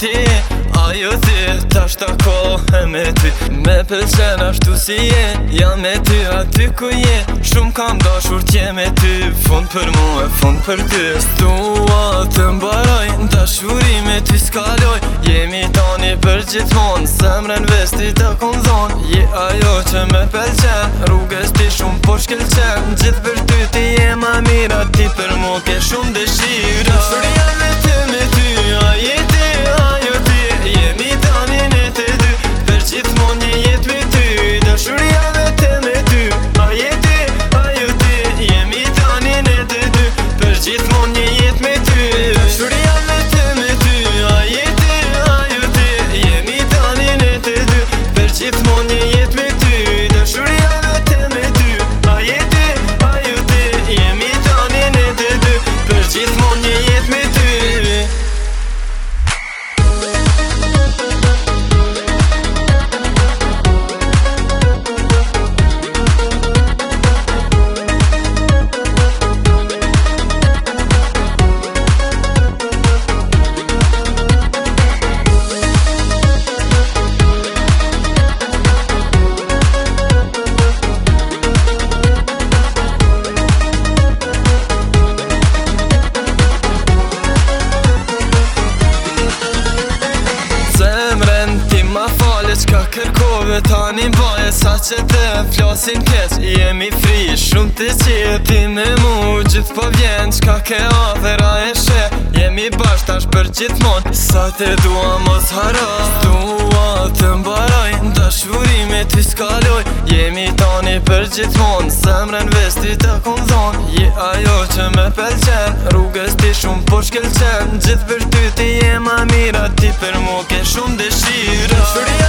ti A jo ti, ta shta kohë me ti Me pëlqen ashtu si je Jam me ty aty ku je Shumë kam dashur tje me ty Fund për mu e fund për ty Stua të mbaroj Dashuri me ty skaloj Jemi tani për gjithmon se mren vesti të konzon Je ajo që me pëlqen Rrugës ti shumë për po shkelqen Gjith për ty ti je ma mira Ti për mu ke shumë dëshirë që të flasin keq Jemi fri, shumë të qeti me mu Gjithë po vjen që ka ke ra e she Jemi bashkë tash për gjithmon Sa të dua mos hara Dua të mbaraj Në dashurime të iskaloj Jemi tani për gjithmon Zemrën vesti të kon Je ajo që me pelqen Rrugës ti shumë po shkelqen Gjithë për ty ti je ma mira Ti për mu ke shumë dëshira